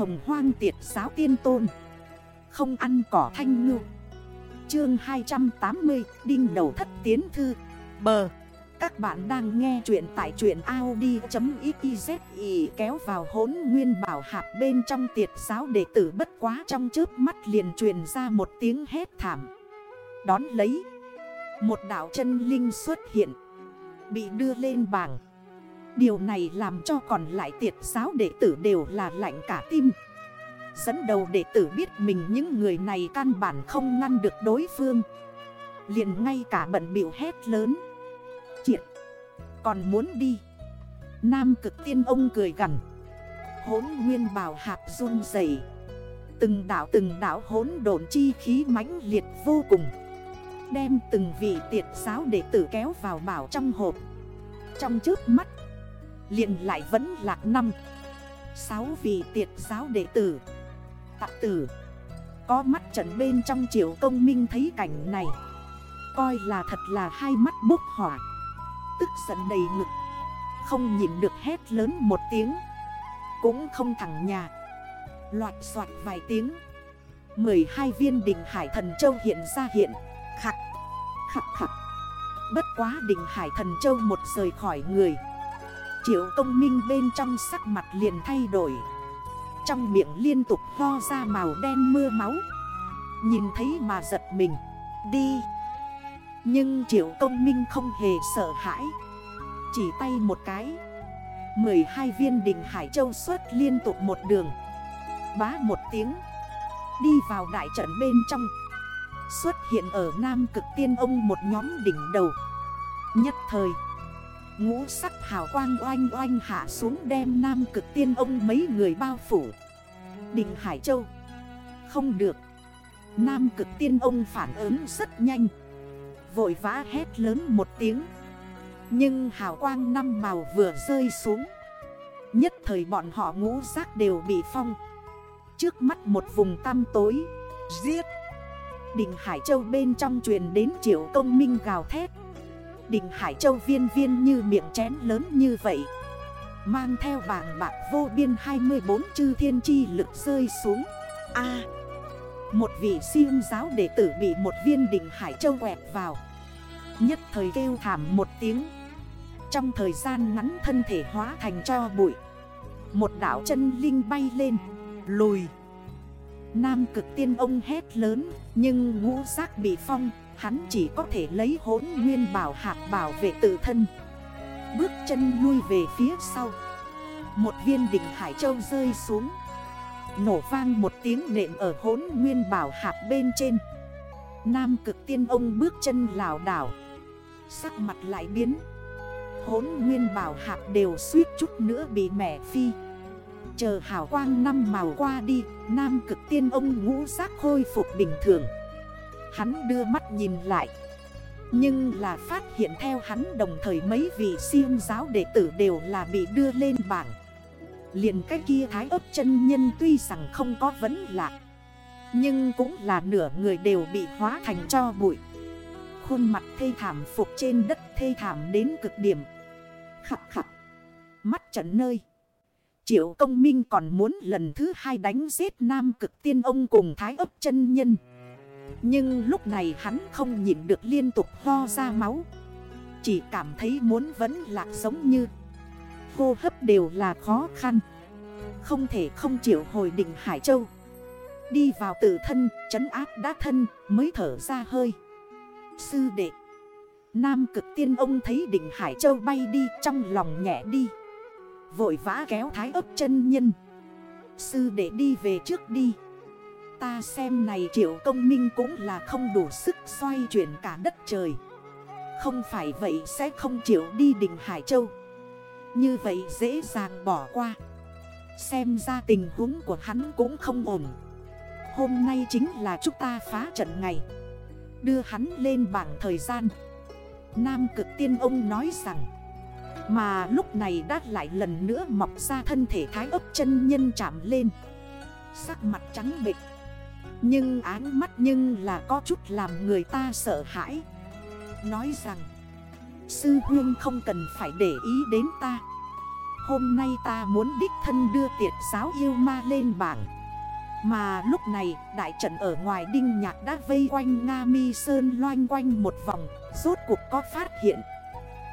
hồng hoang tiệt giáo tiên tôn. Không ăn cỏ thanh ngư. Chương 280 Đinh đầu thất tiến thư. Bờ. Các bạn đang nghe chuyện tại chuyện Audi.xyz kéo vào hốn nguyên bảo hạp bên trong tiệt giáo đệ tử bất quá trong trước mắt liền truyền ra một tiếng hét thảm. Đón lấy. Một đảo chân linh xuất hiện. Bị đưa lên bảng. Điều này làm cho còn lại tiệt giáo đệ tử đều là lạnh cả tim. Dẫn đầu đệ tử biết mình những người này căn bản không ngăn được đối phương. Liền ngay cả bận biểu hét lớn. Triệt Còn muốn đi. Nam cực tiên ông cười gần Hốn nguyên bào hạp run dày Từng đảo từng đảo hốn đồn chi khí mãnh liệt vô cùng. Đem từng vị tiệt giáo đệ tử kéo vào bảo trong hộp. Trong trước mắt liền lại vẫn lạc năm. Sáu vị tiệt giáo đệ tử. Tạc tử. Có mắt trận bên trong triệu công minh thấy cảnh này. Coi là thật là hai mắt bốc hỏa. Tức giận đầy ngực. Không nhìn được hét lớn một tiếng. Cũng không thẳng nhà. Loạt soạt vài tiếng. 12 viên đỉnh hải thần châu hiện ra hiện. Khắc Khắc khắc Bất quá đỉnh hải thần châu một rời khỏi người. Triệu công minh bên trong sắc mặt liền thay đổi. Trong miệng liên tục ho ra màu đen mưa máu. Nhìn thấy mà giật mình. Đi. Nhưng triệu công minh không hề sợ hãi. Chỉ tay một cái. 12 viên đỉnh Hải Châu xuất liên tục một đường. Bá một tiếng. Đi vào đại trận bên trong. Xuất hiện ở Nam Cực Tiên Ông một nhóm đỉnh đầu. Nhất thời Ngũ sắc hào quang oanh oanh hạ xuống đem nam cực tiên ông mấy người bao phủ. Đình Hải Châu. Không được. Nam cực tiên ông phản ứng rất nhanh. Vội vã hét lớn một tiếng. Nhưng hào quang năm màu vừa rơi xuống. Nhất thời bọn họ ngũ sắc đều bị phong. Trước mắt một vùng tăm tối. Giết. Đình Hải Châu bên trong truyền đến triệu công minh gào thét. Đình Hải Châu viên viên như miệng chén lớn như vậy. Mang theo vàng bạc vô biên 24 chư thiên chi lực rơi xuống. A. Một vị siêu giáo đệ tử bị một viên đỉnh Hải Châu quẹt vào. Nhất thời kêu thảm một tiếng. Trong thời gian ngắn thân thể hóa thành cho bụi. Một đảo chân linh bay lên. Lùi. Nam cực tiên ông hét lớn, Nhưng ngũ giác bị phong. Hắn chỉ có thể lấy hốn nguyên bảo hạt bảo vệ tự thân. Bước chân lui về phía sau. Một viên đỉnh Hải Châu rơi xuống. Nổ vang một tiếng nện ở hốn nguyên bảo hạt bên trên. Nam cực tiên ông bước chân lào đảo. Sắc mặt lại biến. Hốn nguyên bảo hạt đều suýt chút nữa bị mẻ phi. Chờ hào quang năm màu qua đi, Nam cực tiên ông ngũ giác khôi phục bình thường. Hắn đưa mắt nhìn lại. Nhưng là phát hiện theo hắn đồng thời mấy vị siêu giáo đệ tử đều là bị đưa lên bảng. Liền cái kia thái ấp chân nhân tuy rằng không có vấn lạc, Nhưng cũng là nửa người đều bị hóa thành cho bụi. Khuôn mặt thê thảm phục trên đất thê thảm đến cực điểm. Khập khặt Mắt trận nơi. Triệu công minh còn muốn lần thứ hai đánh giết nam cực tiên ông cùng thái ấp chân nhân nhưng lúc này hắn không nhịn được liên tục ho ra máu. Chỉ cảm thấy muốn vẫn lạc giống như. Hô hấp đều là khó khăn. Không thể không chịu hồi định Hải Châu. Đi vào tự thân, trấn áp đá thân mới thở ra hơi. Sư đệ. Nam cực tiên ông thấy đỉnh Hải Châu bay đi trong lòng nhẹ đi. Vội vã kéo thái ấp chân nhân. Sư đệ đi về trước đi. Ta xem này triệu công minh cũng là không đủ sức xoay chuyển cả đất trời. Không phải vậy sẽ không chịu đi đỉnh Hải Châu. Như vậy dễ dàng bỏ qua. Xem ra tình huống của hắn cũng không ổn. Hôm nay chính là chúng ta phá trận ngày. Đưa hắn lên bảng thời gian. Nam cực tiên ông nói rằng, Mà lúc này đã lại lần nữa mọc ra thân thể thái ấp chân nhân chạm lên. Sắc mặt trắng bịch nhưng áng mắt nhưng là có chút làm người ta sợ hãi. Nói rằng, Sư huyên không cần phải để ý đến ta. Hôm nay ta muốn đích thân đưa tiệt giáo yêu ma lên bảng. Mà lúc này, đại trận ở ngoài đinh nhạc đã vây quanh Nga mi sơn loanh quanh một vòng, Rốt cuộc có phát hiện.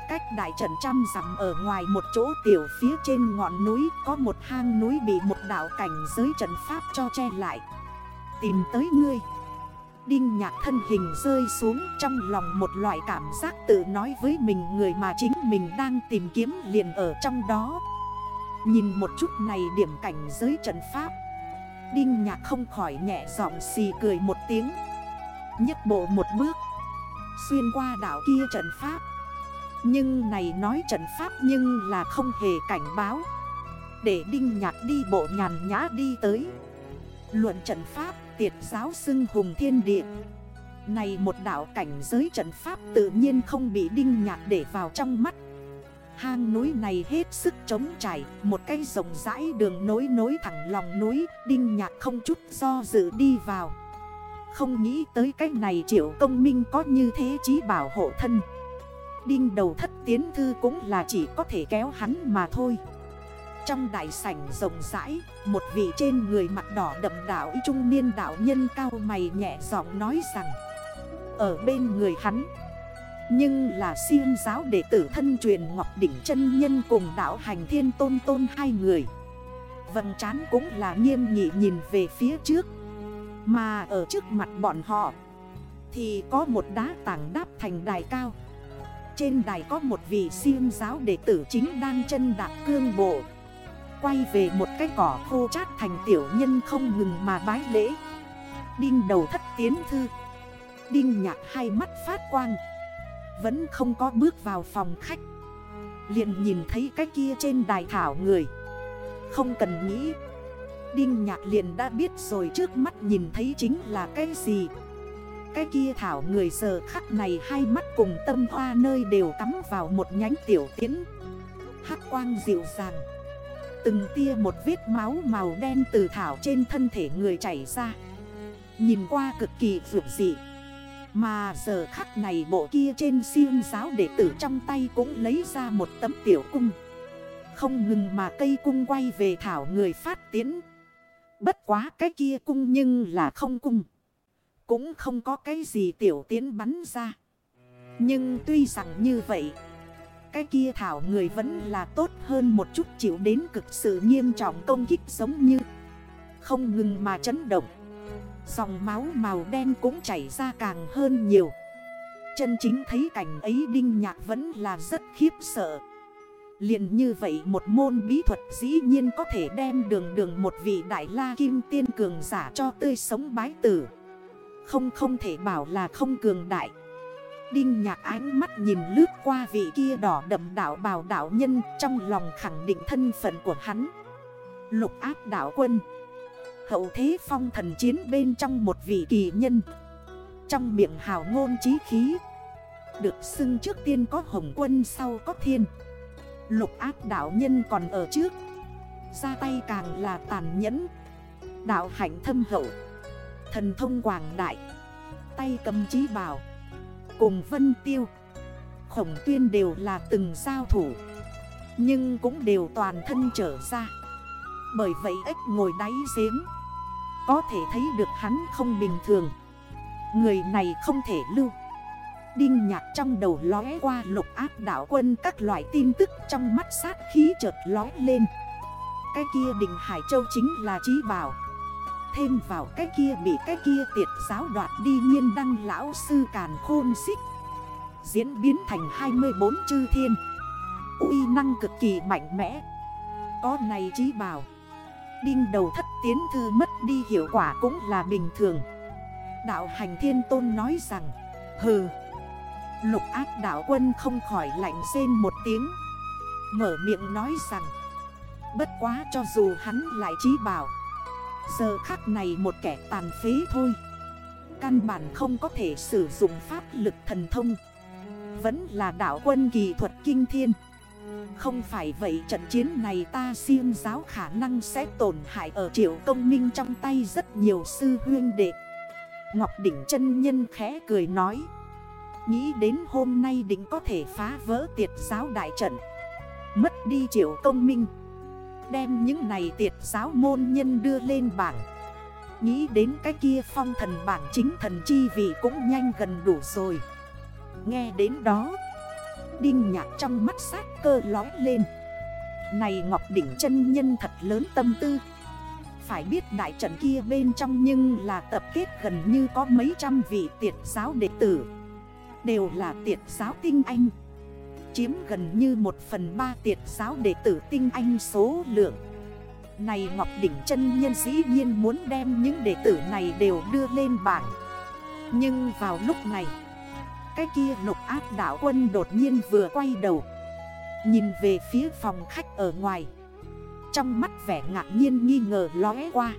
Cách đại trận trăm dặm ở ngoài một chỗ tiểu phía trên ngọn núi, Có một hang núi bị một đảo cảnh giới trận pháp cho che lại. Tìm tới ngươi. Đinh nhạc thân hình rơi xuống trong lòng một loại cảm giác tự nói với mình người mà chính mình đang tìm kiếm liền ở trong đó. Nhìn một chút này điểm cảnh giới trận pháp. Đinh nhạc không khỏi nhẹ giọng xì cười một tiếng. Nhất bộ một bước. Xuyên qua đảo kia trận pháp. Nhưng này nói trận pháp nhưng là không hề cảnh báo. Để đinh nhạc đi bộ nhàn nhã đi tới. Luận trận pháp, tiệt giáo xưng hùng thiên địa. Này một đảo cảnh giới trận pháp tự nhiên không bị đinh nhạc để vào trong mắt. Hang núi này hết sức trống trải, Một cây rộng rãi đường nối nối thẳng lòng núi, Đinh nhạc không chút do dự đi vào. Không nghĩ tới cách này triệu công minh có như thế chí bảo hộ thân. Đinh đầu thất tiến thư cũng là chỉ có thể kéo hắn mà thôi trong đại sảnh rộng rãi, Một vị trên người mặt đỏ đậm đảo trung niên đảo nhân cao mày nhẹ giọng nói rằng, Ở bên người hắn, Nhưng là siêng giáo đệ tử thân truyền Ngọc Đỉnh chân Nhân cùng đảo hành thiên tôn tôn hai người. Vầng trán cũng là nghiêm nghị nhìn về phía trước, Mà ở trước mặt bọn họ Thì có một đá tảng đáp thành đài cao. Trên đài có một vị siêng giáo đệ tử chính đang chân đạp cương bộ. Quay về một cái cỏ khô chát thành tiểu nhân không ngừng mà bái lễ. Đinh đầu thất tiến thư. Đinh nhạc hai mắt phát quang. Vẫn không có bước vào phòng khách. Liền nhìn thấy cái kia trên đài thảo người. Không cần nghĩ. Đinh nhạc liền đã biết rồi trước mắt nhìn thấy chính là cái gì. Cái kia thảo người giờ khắc này hai mắt cùng tâm hoa nơi đều tắm vào một nhánh tiểu tiến Hắc quang dịu dàng. Từng tia một vết máu màu đen từ thảo trên thân thể người chảy ra. Nhìn qua cực kỳ vượt dị. Mà giờ khắc này bộ kia trên siêng giáo đệ tử trong tay cũng lấy ra một tấm tiểu cung. Không ngừng mà cây cung quay về thảo người phát tiến Bất quá cái kia cung nhưng là không cung. Cũng không có cái gì tiểu tiến bắn ra. Nhưng tuy rằng như vậy cái kia thảo người vẫn là tốt hơn một chút chịu đến cực sự nghiêm trọng công kích giống như. Không ngừng mà chấn động. Dòng máu màu đen cũng chảy ra càng hơn nhiều. Chân chính thấy cảnh ấy đinh nhạc vẫn là rất khiếp sợ. Liền như vậy một môn bí thuật dĩ nhiên có thể đem đường đường một vị đại la kim tiên cường giả cho tươi sống bái tử. Không không thể bảo là không cường đại. Đinh nhạc ánh mắt nhìn lướt qua vị kia đỏ đậm đảo bào đảo nhân, Trong lòng khẳng định thân phận của hắn. Lục áp đảo quân. Hậu thế phong thần chiến bên trong một vị kỳ nhân. Trong miệng hào ngôn trí khí. Được xưng trước tiên có hồng quân, sau có thiên. Lục áp đảo nhân còn ở trước. Ra tay càng là tàn nhẫn. Đạo hạnh thâm hậu. Thần thông quảng đại. Tay cầm trí bảo cùng Vân Tiêu. Khổng tuyên đều là từng giao thủ, Nhưng cũng đều toàn thân trở ra. Bởi vậy ếch ngồi đáy giếng, Có thể thấy được hắn không bình thường. Người này không thể lưu. Đinh nhạc trong đầu lóe qua lục áp đảo quân các loại tin tức trong mắt sát khí chợt lóe lên. Cái kia đình Hải Châu chính là trí bảo. Thêm vào cái kia bị cái kia tiệt giáo đoạt đi nhiên đăng lão sư càn khôn xích. Diễn biến thành 24 chư thiên. Uy năng cực kỳ mạnh mẽ. Có này trí bảo. Đinh đầu thất tiến thư mất đi hiệu quả cũng là bình thường. Đạo hành thiên tôn nói rằng, Hừ. Lục ác đạo quân không khỏi lạnh rên một tiếng. Mở miệng nói rằng, Bất quá cho dù hắn lại trí bảo Giờ khắc này một kẻ tàn phế thôi. Căn bản không có thể sử dụng pháp lực thần thông. Vẫn là đảo quân kỳ thuật kinh thiên. Không phải vậy trận chiến này ta siêng giáo khả năng sẽ tổn hại ở triệu công minh trong tay rất nhiều sư huyên đệ. Ngọc Đỉnh chân Nhân khẽ cười nói. Nghĩ đến hôm nay định có thể phá vỡ tiệt giáo đại trận. Mất đi triệu công minh. Đem những này tiệt giáo môn nhân đưa lên bảng. Nghĩ đến cái kia phong thần bảng chính thần chi vị cũng nhanh gần đủ rồi. Nghe đến đó, Đinh nhạc trong mắt sát cơ lói lên. Này Ngọc Đỉnh chân nhân thật lớn tâm tư. Phải biết đại trận kia bên trong nhưng là tập kết gần như có mấy trăm vị tiệt giáo đệ tử. Đều là tiệt giáo tinh anh. Chiếm gần như một phần ba tiệt giáo đệ tử tinh anh số lượng. Này Ngọc Đỉnh chân nhân dĩ nhiên muốn đem những đệ tử này đều đưa lên bảng. Nhưng vào lúc này, Cái kia lục áp đảo quân đột nhiên vừa quay đầu. Nhìn về phía phòng khách ở ngoài, Trong mắt vẻ ngạc nhiên nghi ngờ lóe qua.